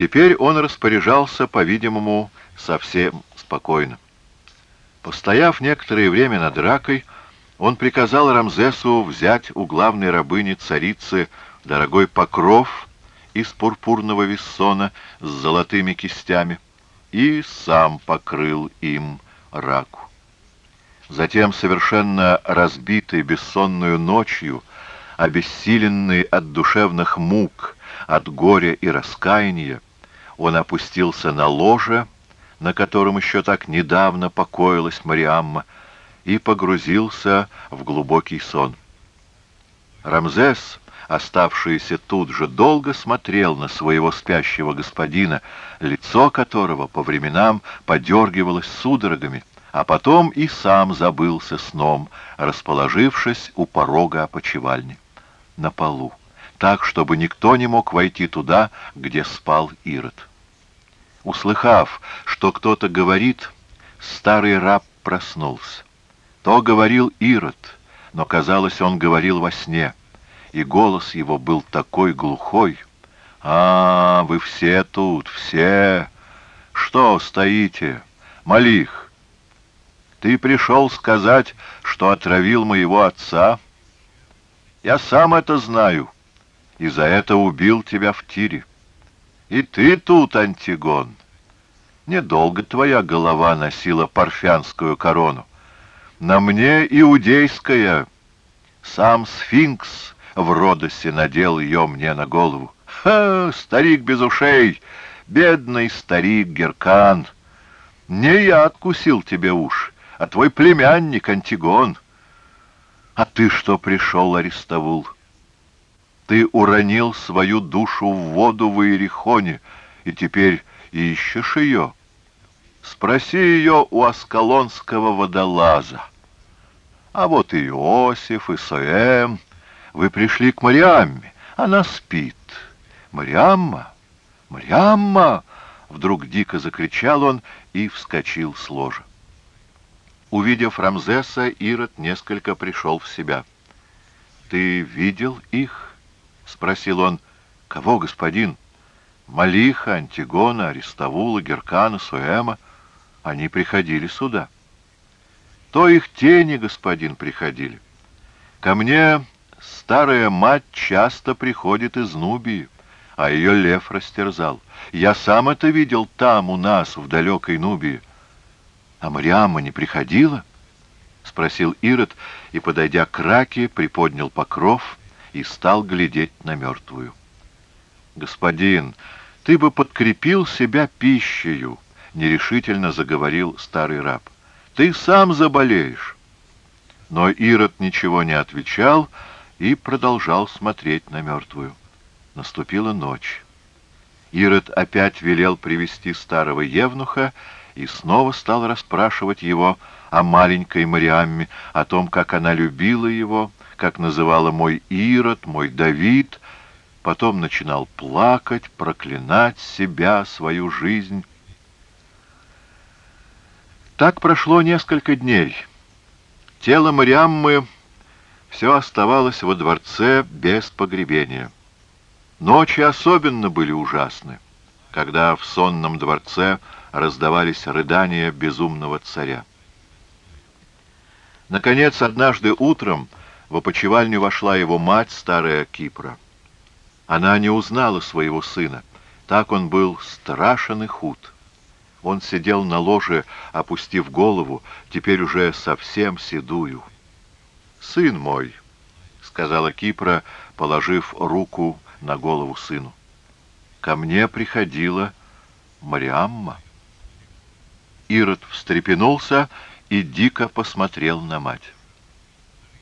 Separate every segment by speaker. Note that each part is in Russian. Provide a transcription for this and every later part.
Speaker 1: Теперь он распоряжался, по-видимому, совсем спокойно. Постояв некоторое время над ракой, он приказал Рамзесу взять у главной рабыни царицы дорогой покров из пурпурного вессона с золотыми кистями и сам покрыл им раку. Затем, совершенно разбитый бессонную ночью, обессиленный от душевных мук, от горя и раскаяния, он опустился на ложе, на котором еще так недавно покоилась Мариамма, и погрузился в глубокий сон. Рамзес, оставшийся тут же, долго смотрел на своего спящего господина, лицо которого по временам подергивалось судорогами, а потом и сам забылся сном, расположившись у порога опочивальни, на полу, так, чтобы никто не мог войти туда, где спал Ирод. Услыхав, что кто-то говорит, старый раб проснулся. То говорил Ирод, но, казалось, он говорил во сне, и голос его был такой глухой. «А, вы все тут, все! Что стоите? Малих, ты пришел сказать, что отравил моего отца? Я сам это знаю, и за это убил тебя в тире. И ты тут, Антигон. Недолго твоя голова носила парфянскую корону. На мне иудейская. Сам сфинкс в Родосе надел ее мне на голову. Ха, старик без ушей, бедный старик Геркан. Не я откусил тебе уж, а твой племянник Антигон. А ты что пришел, Аристовул? Ты уронил свою душу в воду в Иерихоне, и теперь ищешь ее. Спроси ее у аскалонского водолаза. А вот и Иосиф, и Соэм. Вы пришли к Мариамме. Она спит. Мариамма! Мариамма! Вдруг дико закричал он и вскочил с ложа. Увидев Рамзеса, Ирод несколько пришел в себя. «Ты видел их?» — спросил он. «Кого, господин?» «Малиха, Антигона, Аристовула, Геркана, Суэма. Они приходили сюда». «То их тени, господин, приходили. Ко мне старая мать часто приходит из Нубии, а ее лев растерзал. Я сам это видел там, у нас, в далекой Нубии. «А Мариамма не приходила?» — спросил Ирод, и, подойдя к раке, приподнял покров и стал глядеть на мертвую. «Господин, ты бы подкрепил себя пищею», — нерешительно заговорил старый раб. «Ты сам заболеешь». Но Ирод ничего не отвечал и продолжал смотреть на мертвую. Наступила ночь. Ирод опять велел привести старого евнуха и снова стал расспрашивать его о маленькой Мариамме, о том, как она любила его, как называла мой Ирод, мой Давид. Потом начинал плакать, проклинать себя, свою жизнь. Так прошло несколько дней. Тело Мариаммы все оставалось во дворце без погребения. Ночи особенно были ужасны, когда в сонном дворце раздавались рыдания безумного царя. Наконец, однажды утром в опочивальню вошла его мать, старая Кипра. Она не узнала своего сына. Так он был страшен и худ. Он сидел на ложе, опустив голову, теперь уже совсем седую. «Сын мой», — сказала Кипра, положив руку на голову сыну, — «ко мне приходила Мариамма». Ирод встрепенулся и дико посмотрел на мать.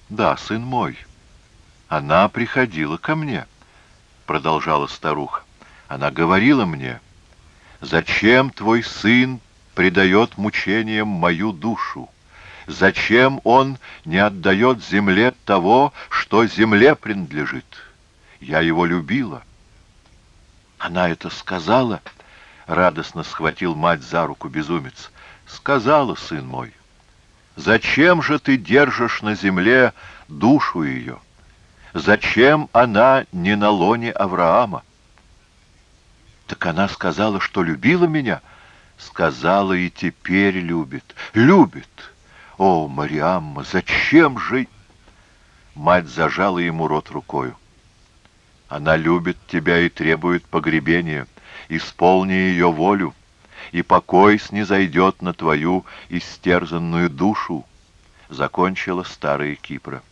Speaker 1: «Да, сын мой, она приходила ко мне», — продолжала старуха. «Она говорила мне, зачем твой сын предает мучениям мою душу? Зачем он не отдает земле того, что земле принадлежит? Я его любила». Она это сказала, — радостно схватил мать за руку безумец сказала, сын мой, зачем же ты держишь на земле душу ее? Зачем она не на лоне Авраама? Так она сказала, что любила меня. Сказала и теперь любит. Любит. О, Мариамма, зачем же... Мать зажала ему рот рукою. Она любит тебя и требует погребения. Исполни ее волю, и покой снизойдет на твою истерзанную душу, — закончила старая Кипра.